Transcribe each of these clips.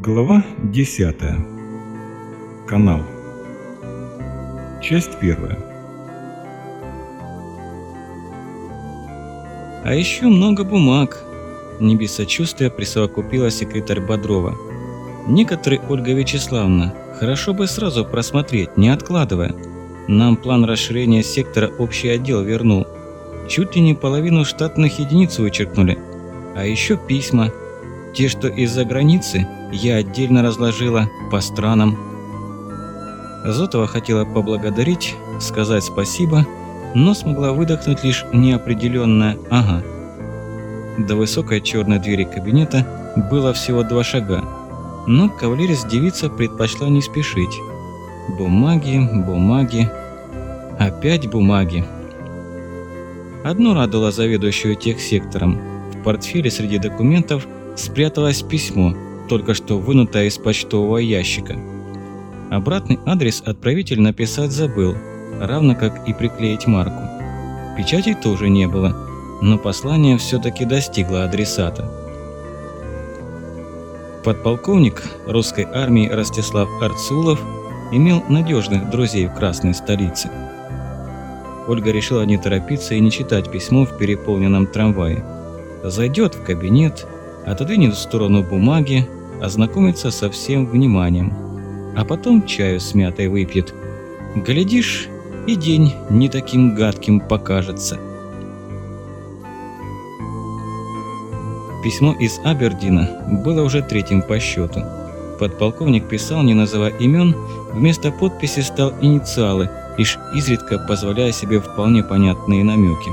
Глава 10. Канал. Часть первая. А еще много бумаг. Не без сочувствия присовокупила секретарь Бодрова. Некоторые, Ольга Вячеславовна, хорошо бы сразу просмотреть, не откладывая. Нам план расширения сектора общий отдел вернул. Чуть ли не половину штатных единиц вычеркнули. А еще письма. Те, что из-за границы, я отдельно разложила по странам. Зотова хотела поблагодарить, сказать спасибо, но смогла выдохнуть лишь неопределенное «ага». До высокой черной двери кабинета было всего два шага, но кавалерис девица предпочла не спешить. Бумаги, бумаги, опять бумаги. Одно радовало заведующую техсектором. В портфеле среди документов спряталось письмо, только что вынутое из почтового ящика. Обратный адрес отправитель написать забыл, равно как и приклеить марку. Печати тоже не было, но послание все-таки достигло адресата. Подполковник русской армии Ростислав Арцулов имел надежных друзей в Красной столице. Ольга решила не торопиться и не читать письмо в переполненном трамвае. Зайдет в кабинет, отодвинет в сторону бумаги, ознакомится со всем вниманием, а потом чаю с мятой выпьет. Глядишь, и день не таким гадким покажется. Письмо из Абердина было уже третьим по счету. Подполковник писал, не называя имен, вместо подписи стал инициалы, лишь изредка позволяя себе вполне понятные намеки.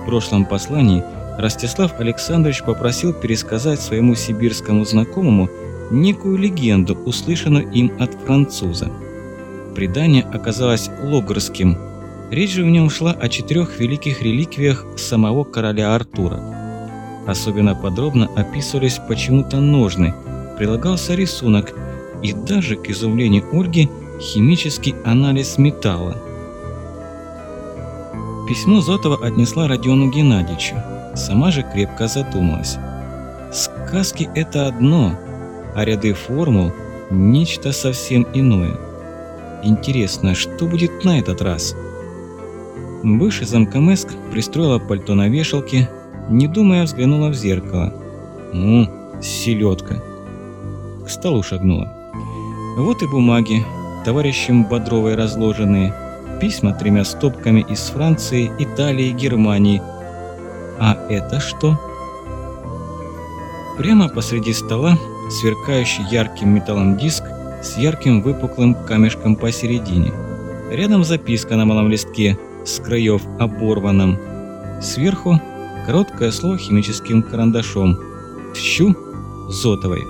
В прошлом послании Ростислав Александрович попросил пересказать своему сибирскому знакомому некую легенду, услышанную им от француза. Предание оказалось логорским. Речь же в нем шла о четырех великих реликвиях самого короля Артура. Особенно подробно описывались почему-то ножны, прилагался рисунок и даже, к изумлению Ольги, химический анализ металла. Письмо Зотова отнесла Родиону Геннадьевичу. Сама же крепко задумалась. Сказки – это одно, а ряды формул – нечто совсем иное. Интересно, что будет на этот раз? Бывший замкомеск пристроила пальто на вешалке, не думая взглянула в зеркало. Ну, селедка. К столу шагнула. Вот и бумаги, товарищем Бодровой разложенные, письма тремя стопками из Франции, Италии, Германии. А это что? Прямо посреди стола сверкающий ярким металлом диск с ярким выпуклым камешком посередине. Рядом записка на малом листке с краев оборванном. Сверху Короткое слово химическим карандашом. «Тщу» Зотовой.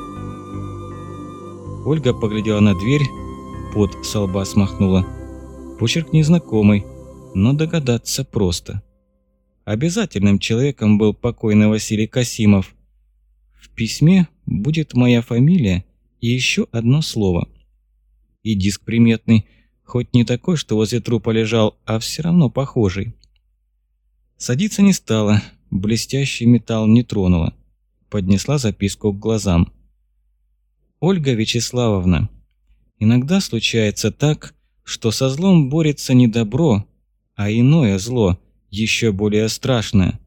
Ольга поглядела на дверь, под со лба смахнула. Почерк незнакомый, но догадаться просто. Обязательным человеком был покойный Василий Касимов. В письме будет моя фамилия и еще одно слово. И диск приметный, хоть не такой, что возле трупа лежал, а все равно похожий. Садиться не стала, блестящий металл не тронула. Поднесла записку к глазам. «Ольга Вячеславовна, иногда случается так, что со злом борется не добро, а иное зло, еще более страшное.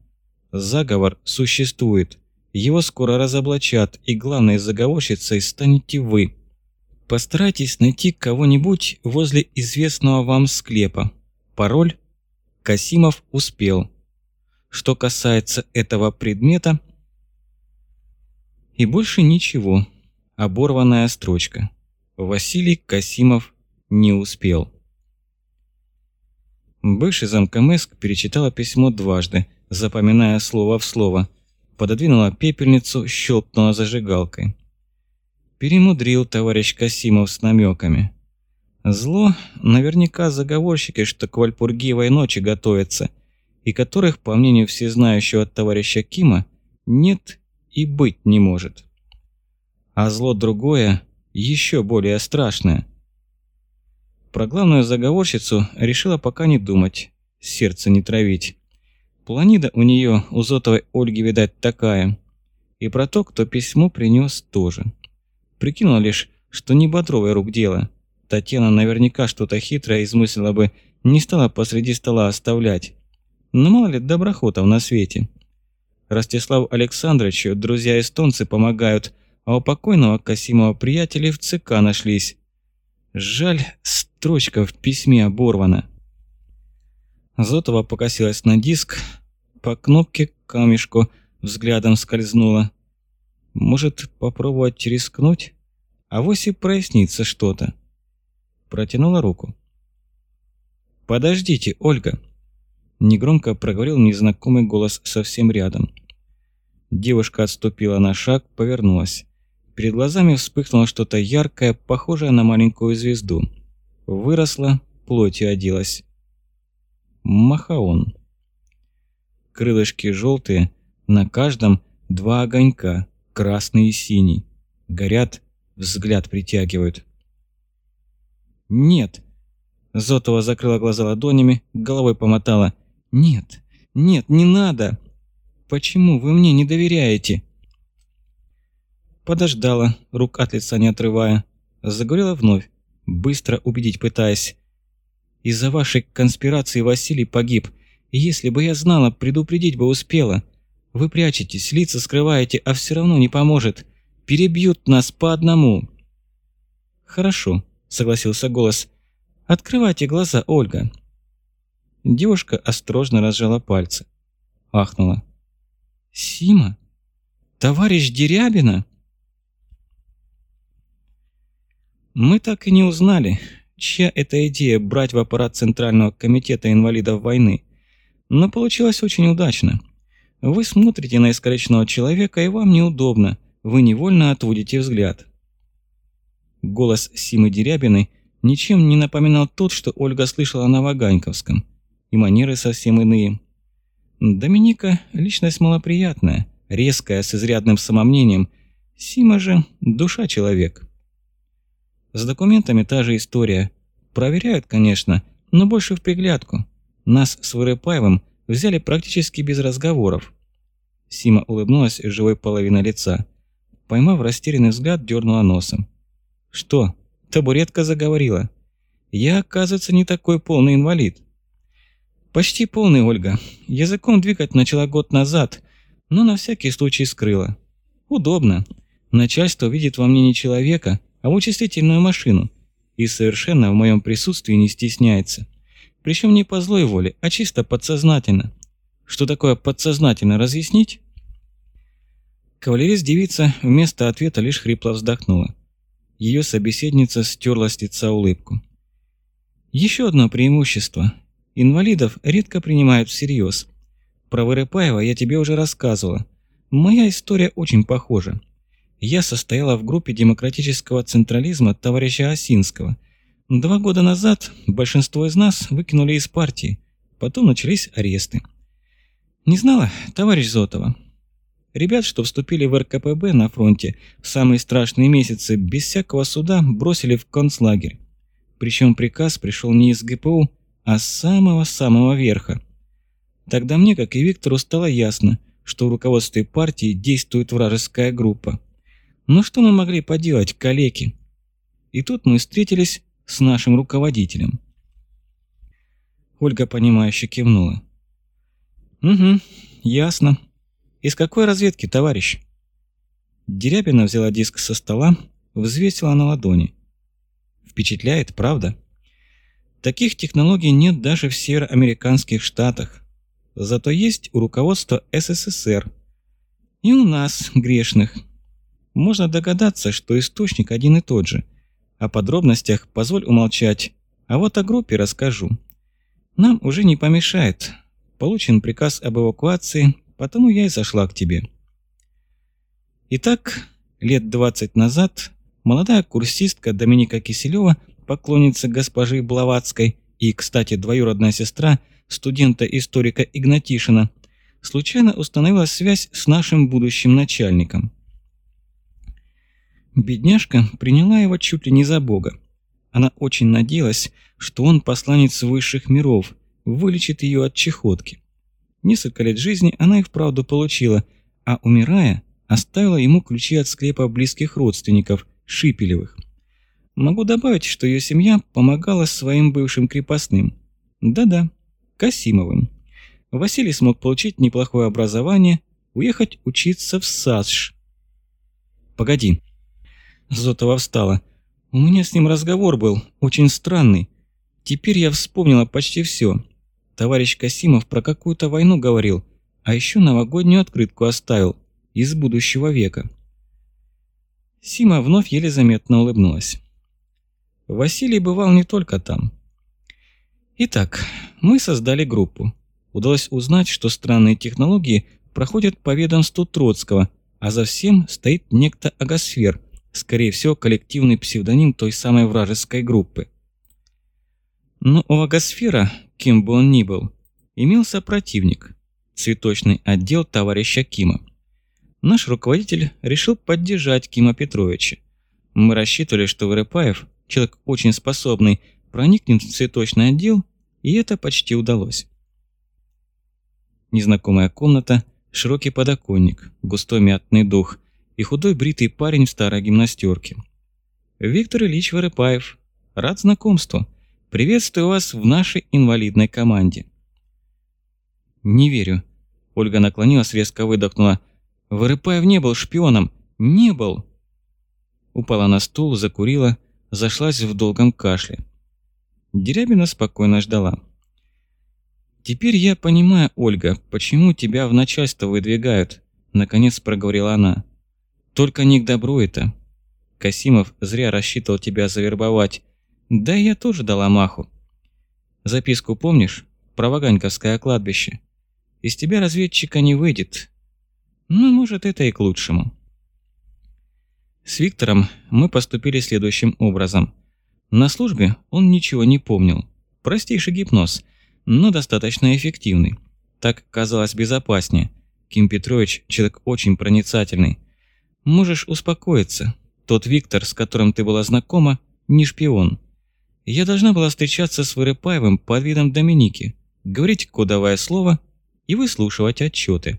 Заговор существует, его скоро разоблачат, и главной заговорщицей станете вы. Постарайтесь найти кого-нибудь возле известного вам склепа. Пароль «Касимов успел». Что касается этого предмета... И больше ничего. Оборванная строчка. Василий Касимов не успел. Бывший замкомеск перечитала письмо дважды, запоминая слово в слово. Пододвинула пепельницу, щелкнула зажигалкой. Перемудрил товарищ Касимов с намеками. Зло наверняка заговорщики, что к Вальпургиевой ночи готовятся – и которых, по мнению всезнающего товарища Кима, нет и быть не может. А зло другое, еще более страшное. Про главную заговорщицу решила пока не думать, сердце не травить. Планида у нее, у Зотовой Ольги, видать, такая. И про то, кто письмо принес, тоже. Прикинула лишь, что не Бодровой рук дело. Татьяна наверняка что-то хитрое измыслила бы, не стала посреди стола оставлять. Но мало ли доброхотов на свете. Ростиславу Александровичу друзья-эстонцы помогают, а у покойного Касимова приятели в ЦК нашлись. Жаль, строчка в письме оборвана. Зотова покосилась на диск, по кнопке к камешку взглядом скользнула. Может, попробовать рискнуть? А вось и прояснится что-то. Протянула руку. «Подождите, Ольга!» Негромко проговорил незнакомый голос совсем рядом. Девушка отступила на шаг, повернулась. Перед глазами вспыхнуло что-то яркое, похожее на маленькую звезду. Выросла, плотью оделась. Махаон. Крылышки желтые, на каждом два огонька, красный и синий. Горят, взгляд притягивают. «Нет!» Зотова закрыла глаза ладонями, головой помотала. «Нет, нет, не надо! Почему вы мне не доверяете?» Подождала, рук от лица не отрывая. Заговорила вновь, быстро убедить пытаясь. «Из-за вашей конспирации Василий погиб. Если бы я знала, предупредить бы успела. Вы прячетесь, лица скрываете, а все равно не поможет. Перебьют нас по одному». «Хорошо», — согласился голос. «Открывайте глаза, Ольга». Девушка осторожно разжала пальцы. Ахнула. «Сима? Товарищ Дерябина?» Мы так и не узнали, чья это идея брать в аппарат Центрального комитета инвалидов войны. Но получилось очень удачно. Вы смотрите на искалеченного человека, и вам неудобно, вы невольно отводите взгляд. Голос Симы Дерябиной ничем не напоминал тот, что Ольга слышала на Ваганьковском и манеры совсем иные. Доминика – личность малоприятная, резкая, с изрядным самомнением. Сима же – душа человек. С документами та же история. Проверяют, конечно, но больше в приглядку. Нас с Вырыпаевым взяли практически без разговоров. Сима улыбнулась живой половиной лица. Поймав растерянный взгляд, дернула носом. «Что, табуретка заговорила? Я, оказывается, не такой полный инвалид». «Почти полный, Ольга. Языком двигать начала год назад, но на всякий случай скрыла. Удобно. Начальство видит во мне не человека, а вычислительную машину и совершенно в моем присутствии не стесняется. Причем не по злой воле, а чисто подсознательно. Что такое подсознательно, разъяснить? Кавалерист-девица вместо ответа лишь хрипло вздохнула. Ее собеседница стерла с лица улыбку. Еще одно преимущество. Инвалидов редко принимают всерьез. Про Вырыпаева я тебе уже рассказывала. Моя история очень похожа. Я состояла в группе демократического централизма товарища Осинского. Два года назад большинство из нас выкинули из партии. Потом начались аресты. Не знала, товарищ Зотова. Ребят, что вступили в РКПБ на фронте в самые страшные месяцы, без всякого суда бросили в концлагерь. Причем приказ пришел не из ГПУ, а с самого-самого верха. Тогда мне, как и Виктору, стало ясно, что в руководстве партии действует вражеская группа. Ну что мы могли поделать, калеки? И тут мы встретились с нашим руководителем. Ольга, понимающе кивнула. «Угу, ясно. Из какой разведки, товарищ?» Дерябина взяла диск со стола, взвесила на ладони. Впечатляет, правда? Таких технологий нет даже в североамериканских штатах. Зато есть у руководства СССР. И у нас, грешных. Можно догадаться, что источник один и тот же. О подробностях позволь умолчать, а вот о группе расскажу. Нам уже не помешает. Получен приказ об эвакуации, потому я и зашла к тебе. Итак, лет 20 назад молодая курсистка Доминика Киселева поклонница госпожи Блаватской и, кстати, двоюродная сестра студента-историка Игнатишина, случайно установила связь с нашим будущим начальником. Бедняжка приняла его чуть ли не за бога. Она очень надеялась, что он посланец высших миров, вылечит ее от чехотки. Несколько лет жизни она и вправду получила, а умирая, оставила ему ключи от склепа близких родственников, Шипелевых. Могу добавить, что ее семья помогала своим бывшим крепостным. Да-да, Касимовым. Василий смог получить неплохое образование, уехать учиться в САСШ. «Погоди». Зотова встала. «У меня с ним разговор был, очень странный. Теперь я вспомнила почти все. Товарищ Касимов про какую-то войну говорил, а еще новогоднюю открытку оставил, из будущего века». Сима вновь еле заметно улыбнулась. Василий бывал не только там. Итак, мы создали группу. Удалось узнать, что странные технологии проходят по ведомству Троцкого, а за всем стоит некто Агосфер, скорее всего, коллективный псевдоним той самой вражеской группы. Но у Агосфера, кем бы он ни был, имелся противник – цветочный отдел товарища Кима. Наш руководитель решил поддержать Кима Петровича. Мы рассчитывали, что Вырыпаев, человек очень способный, проникнет в цветочный отдел, и это почти удалось. Незнакомая комната, широкий подоконник, густой мятный дух и худой бритый парень в старой гимнастерке. Виктор Ильич Вырыпаев, рад знакомству. Приветствую вас в нашей инвалидной команде. Не верю. Ольга наклонилась, резко выдохнула. Вырыпаев не был шпионом. Не был. Упала на стул, закурила, зашлась в долгом кашле. Дерябина спокойно ждала. «Теперь я понимаю, Ольга, почему тебя в начальство выдвигают», – наконец проговорила она. «Только не к добру это. Касимов зря рассчитывал тебя завербовать. Да я тоже дала маху. Записку помнишь? Про Ваганьковское кладбище. Из тебя разведчика не выйдет. Ну, может, это и к лучшему». С Виктором мы поступили следующим образом. На службе он ничего не помнил. Простейший гипноз – но достаточно эффективный. Так казалось безопаснее. Ким Петрович – человек очень проницательный. Можешь успокоиться. Тот Виктор, с которым ты была знакома, не шпион. Я должна была встречаться с Вырыпаевым под видом Доминики, говорить кодовое слово и выслушивать отчеты.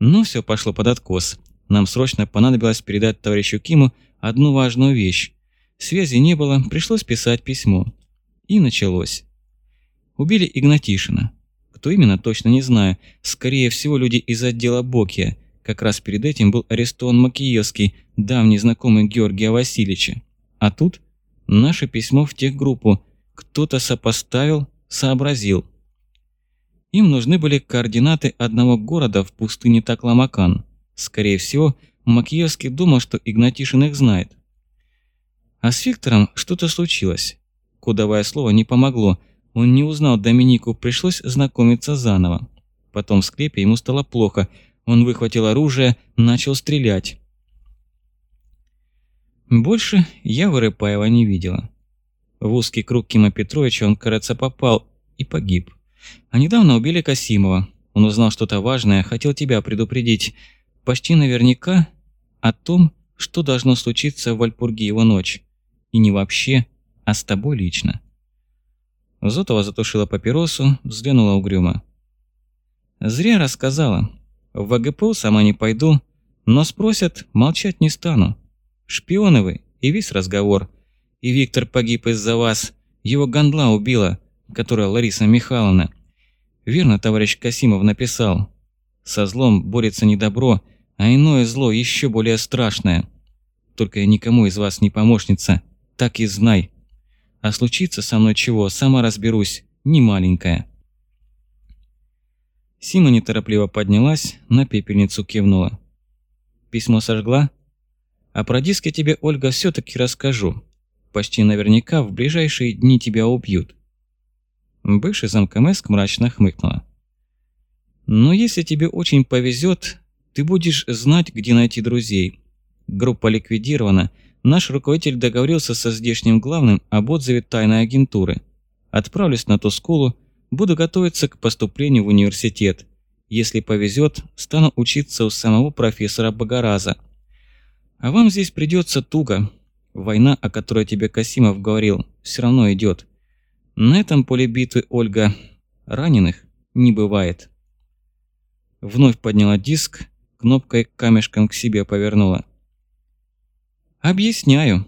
Но все пошло под откос. Нам срочно понадобилось передать товарищу Киму одну важную вещь. Связи не было, пришлось писать письмо. И началось. Убили Игнатишина. Кто именно, точно не знаю. Скорее всего, люди из отдела Бокия. Как раз перед этим был арестован Макиевский, давний знакомый Георгия Васильевича. А тут наше письмо в техгруппу. Кто-то сопоставил, сообразил. Им нужны были координаты одного города в пустыне Такламакан. Скорее всего, Макиевский думал, что Игнатишин их знает. А с Виктором что-то случилось. Кодовое слово не помогло – он не узнал Доминику, пришлось знакомиться заново. Потом в склепе ему стало плохо. Он выхватил оружие, начал стрелять. Больше я Вырыпаева не видела. В узкий круг Кима Петровича он, кажется, попал и погиб. А недавно убили Касимова. Он узнал что-то важное, хотел тебя предупредить. Почти наверняка о том, что должно случиться в Вальпурге его ночь. И не вообще, а с тобой лично. Зотова затушила папиросу, взглянула угрюмо. «Зря рассказала. В ВГПУ сама не пойду, но спросят, молчать не стану. Шпионы вы, и весь разговор. И Виктор погиб из-за вас, его гандла убила, которая Лариса Михайловна. Верно товарищ Касимов написал. Со злом борется не добро, а иное зло еще более страшное. Только я никому из вас не помощница, так и знай». А случится со мной чего, сама разберусь, не маленькая. Сима неторопливо поднялась, на пепельницу кивнула. Письмо сожгла? А про диск я тебе, Ольга, все таки расскажу. Почти наверняка в ближайшие дни тебя убьют. Бывший замкомеск мрачно хмыкнула. Но если тебе очень повезет, ты будешь знать, где найти друзей. Группа ликвидирована, Наш руководитель договорился со здешним главным об отзыве тайной агентуры. Отправлюсь на ту скулу, буду готовиться к поступлению в университет. Если повезет, стану учиться у самого профессора Богораза. А вам здесь придется туго. Война, о которой тебе Касимов говорил, все равно идет. На этом поле битвы, Ольга, раненых не бывает. Вновь подняла диск, кнопкой камешком к себе повернула. Объясняю.